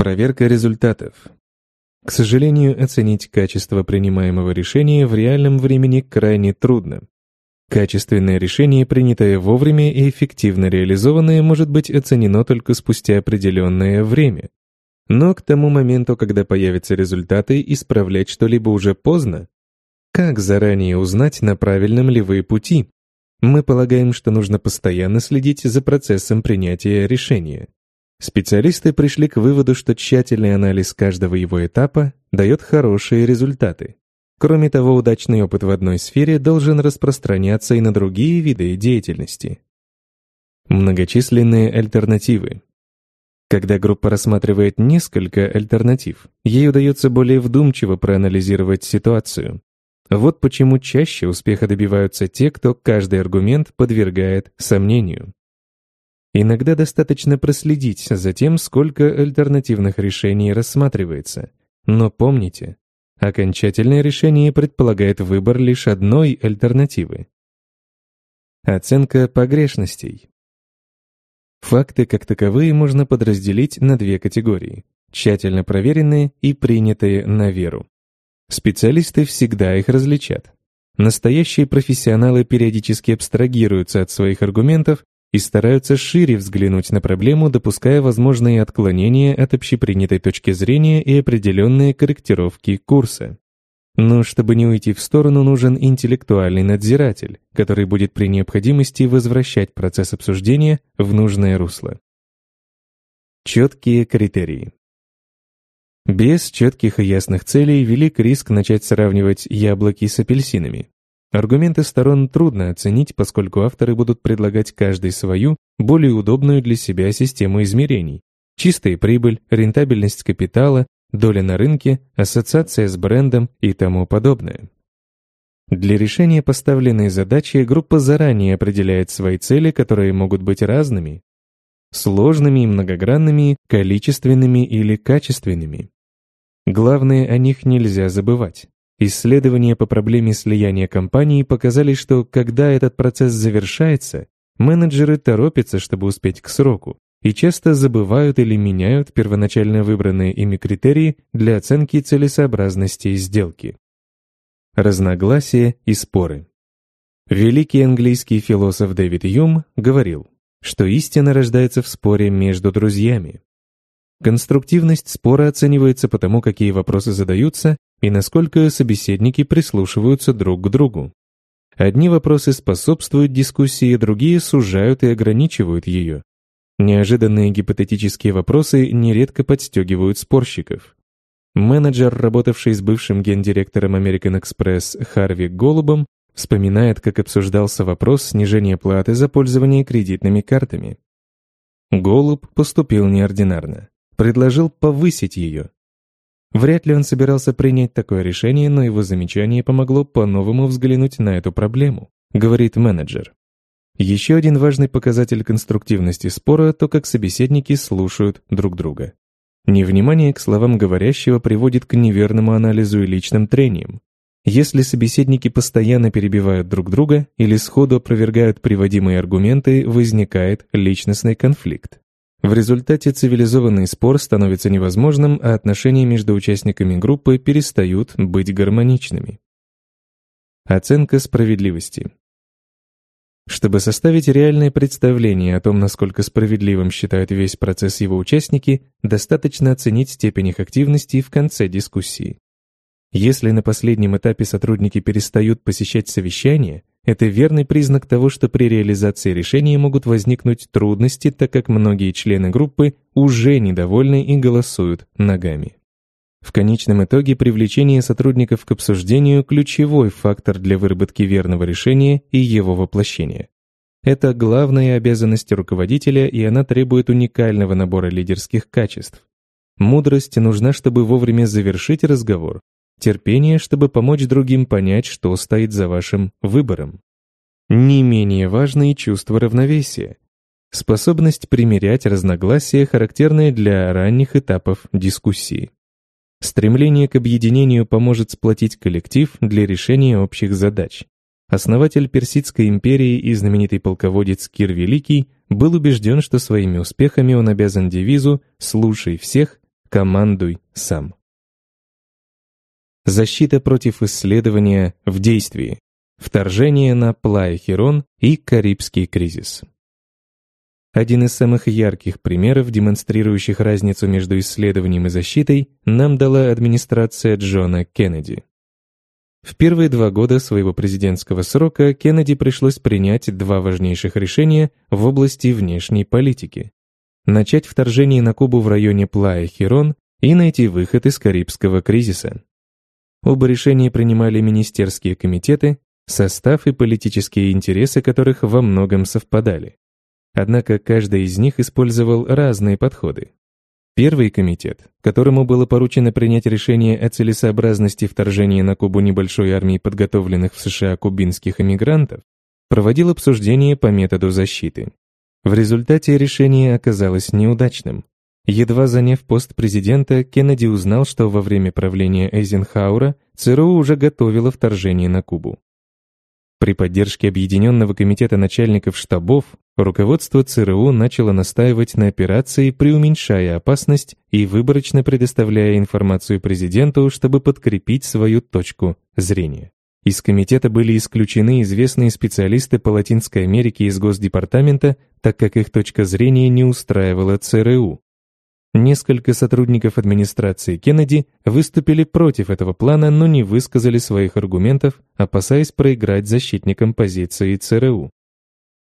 Проверка результатов. К сожалению, оценить качество принимаемого решения в реальном времени крайне трудно. Качественное решение, принятое вовремя и эффективно реализованное, может быть оценено только спустя определенное время. Но к тому моменту, когда появятся результаты, исправлять что-либо уже поздно. Как заранее узнать, на правильном ли вы пути? Мы полагаем, что нужно постоянно следить за процессом принятия решения. Специалисты пришли к выводу, что тщательный анализ каждого его этапа дает хорошие результаты. Кроме того, удачный опыт в одной сфере должен распространяться и на другие виды деятельности. Многочисленные альтернативы. Когда группа рассматривает несколько альтернатив, ей удается более вдумчиво проанализировать ситуацию. Вот почему чаще успеха добиваются те, кто каждый аргумент подвергает сомнению. Иногда достаточно проследить за тем, сколько альтернативных решений рассматривается. Но помните, окончательное решение предполагает выбор лишь одной альтернативы. Оценка погрешностей. Факты как таковые можно подразделить на две категории – тщательно проверенные и принятые на веру. Специалисты всегда их различат. Настоящие профессионалы периодически абстрагируются от своих аргументов и стараются шире взглянуть на проблему, допуская возможные отклонения от общепринятой точки зрения и определенные корректировки курса. Но чтобы не уйти в сторону, нужен интеллектуальный надзиратель, который будет при необходимости возвращать процесс обсуждения в нужное русло. Четкие критерии. Без четких и ясных целей велик риск начать сравнивать яблоки с апельсинами. Аргументы сторон трудно оценить, поскольку авторы будут предлагать каждый свою, более удобную для себя систему измерений. Чистая прибыль, рентабельность капитала, доля на рынке, ассоциация с брендом и тому подобное. Для решения поставленной задачи группа заранее определяет свои цели, которые могут быть разными, сложными и многогранными, количественными или качественными. Главное, о них нельзя забывать. Исследования по проблеме слияния компаний показали, что когда этот процесс завершается, менеджеры торопятся, чтобы успеть к сроку, и часто забывают или меняют первоначально выбранные ими критерии для оценки целесообразности сделки. Разногласия и споры. Великий английский философ Дэвид Юм говорил, что истина рождается в споре между друзьями. Конструктивность спора оценивается потому, какие вопросы задаются и насколько собеседники прислушиваются друг к другу. Одни вопросы способствуют дискуссии, другие сужают и ограничивают ее. Неожиданные гипотетические вопросы нередко подстегивают спорщиков. Менеджер, работавший с бывшим гендиректором American Express Харви Голубом, вспоминает, как обсуждался вопрос снижения платы за пользование кредитными картами. Голуб поступил неординарно предложил повысить ее. Вряд ли он собирался принять такое решение, но его замечание помогло по-новому взглянуть на эту проблему, говорит менеджер. Еще один важный показатель конструктивности спора – то, как собеседники слушают друг друга. Невнимание к словам говорящего приводит к неверному анализу и личным трениям. Если собеседники постоянно перебивают друг друга или сходу опровергают приводимые аргументы, возникает личностный конфликт. В результате цивилизованный спор становится невозможным, а отношения между участниками группы перестают быть гармоничными. Оценка справедливости. Чтобы составить реальное представление о том, насколько справедливым считают весь процесс его участники, достаточно оценить степень их активности в конце дискуссии. Если на последнем этапе сотрудники перестают посещать совещания, это верный признак того, что при реализации решения могут возникнуть трудности, так как многие члены группы уже недовольны и голосуют ногами. В конечном итоге привлечение сотрудников к обсуждению – ключевой фактор для выработки верного решения и его воплощения. Это главная обязанность руководителя, и она требует уникального набора лидерских качеств. Мудрость нужна, чтобы вовремя завершить разговор, терпение, чтобы помочь другим понять, что стоит за вашим выбором. Не менее важно и чувство равновесия. Способность примирять разногласия, характерные для ранних этапов дискуссии. Стремление к объединению поможет сплотить коллектив для решения общих задач. Основатель Персидской империи и знаменитый полководец Кир Великий был убежден, что своими успехами он обязан девизу «слушай всех, командуй сам» защита против исследования в действии, вторжение на Плая-Херон и Карибский кризис. Один из самых ярких примеров, демонстрирующих разницу между исследованием и защитой, нам дала администрация Джона Кеннеди. В первые два года своего президентского срока Кеннеди пришлось принять два важнейших решения в области внешней политики. Начать вторжение на Кубу в районе Плая-Хирон и найти выход из Карибского кризиса. Оба решения принимали министерские комитеты, состав и политические интересы которых во многом совпадали. Однако каждый из них использовал разные подходы. Первый комитет, которому было поручено принять решение о целесообразности вторжения на Кубу небольшой армии подготовленных в США кубинских эмигрантов, проводил обсуждение по методу защиты. В результате решение оказалось неудачным. Едва заняв пост президента, Кеннеди узнал, что во время правления Эйзенхауэра ЦРУ уже готовило вторжение на Кубу. При поддержке Объединенного комитета начальников штабов руководство ЦРУ начало настаивать на операции, преуменьшая опасность и выборочно предоставляя информацию президенту, чтобы подкрепить свою точку зрения. Из комитета были исключены известные специалисты по Латинской Америке из Госдепартамента, так как их точка зрения не устраивала ЦРУ. Несколько сотрудников администрации Кеннеди выступили против этого плана, но не высказали своих аргументов, опасаясь проиграть защитникам позиции ЦРУ.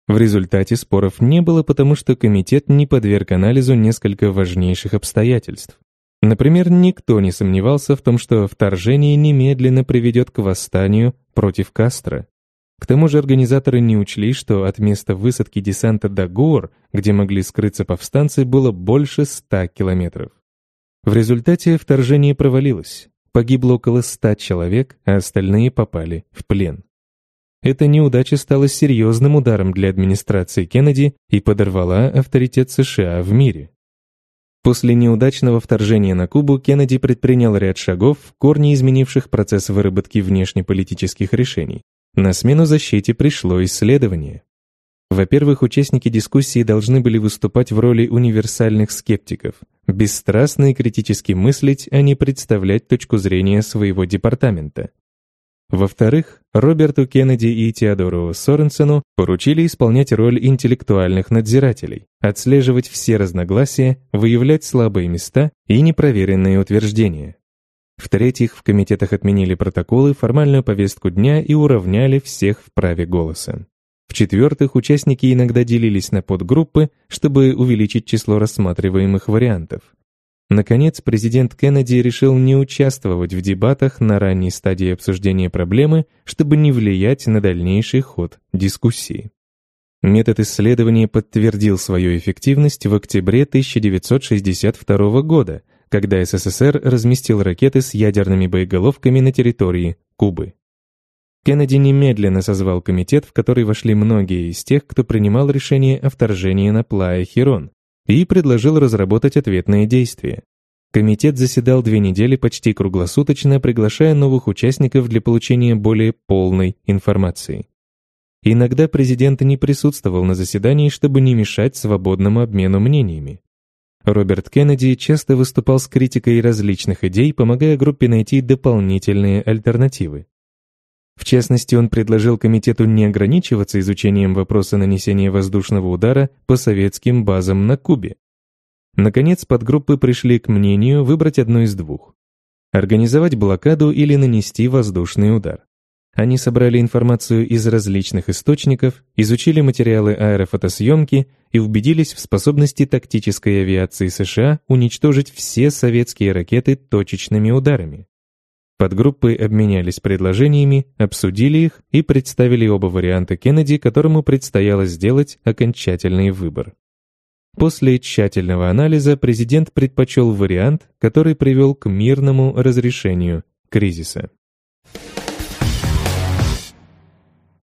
В результате споров не было, потому что комитет не подверг анализу несколько важнейших обстоятельств. Например, никто не сомневался в том, что вторжение немедленно приведет к восстанию против Кастро. К тому же организаторы не учли, что от места высадки десанта до гор, где могли скрыться повстанцы, было больше ста километров. В результате вторжение провалилось. Погибло около ста человек, а остальные попали в плен. Эта неудача стала серьезным ударом для администрации Кеннеди и подорвала авторитет США в мире. После неудачного вторжения на Кубу Кеннеди предпринял ряд шагов, в корне изменивших процесс выработки внешнеполитических решений, на смену защите пришло исследование. Во-первых, участники дискуссии должны были выступать в роли универсальных скептиков, бесстрастно и критически мыслить, а не представлять точку зрения своего департамента. Во-вторых, Роберту Кеннеди и Теодору Соренсену поручили исполнять роль интеллектуальных надзирателей, отслеживать все разногласия, выявлять слабые места и непроверенные утверждения. В-третьих, в комитетах отменили протоколы, формальную повестку дня и уравняли всех в праве голоса. В-четвертых, участники иногда делились на подгруппы, чтобы увеличить число рассматриваемых вариантов. Наконец, президент Кеннеди решил не участвовать в дебатах на ранней стадии обсуждения проблемы, чтобы не влиять на дальнейший ход дискуссии. Метод исследования подтвердил свою эффективность в октябре 1962 года – когда СССР разместил ракеты с ядерными боеголовками на территории Кубы. Кеннеди немедленно созвал комитет, в который вошли многие из тех, кто принимал решение о вторжении на Плая Хирон, и предложил разработать ответные действия. Комитет заседал две недели почти круглосуточно, приглашая новых участников для получения более полной информации. Иногда президент не присутствовал на заседании, чтобы не мешать свободному обмену мнениями. Роберт Кеннеди часто выступал с критикой различных идей, помогая группе найти дополнительные альтернативы. В частности, он предложил комитету не ограничиваться изучением вопроса нанесения воздушного удара по советским базам на Кубе. Наконец, подгруппы пришли к мнению выбрать одно из двух. Организовать блокаду или нанести воздушный удар. Они собрали информацию из различных источников, изучили материалы аэрофотосъемки и убедились в способности тактической авиации США уничтожить все советские ракеты точечными ударами. Подгруппы обменялись предложениями, обсудили их и представили оба варианта Кеннеди, которому предстояло сделать окончательный выбор. После тщательного анализа президент предпочел вариант, который привел к мирному разрешению кризиса.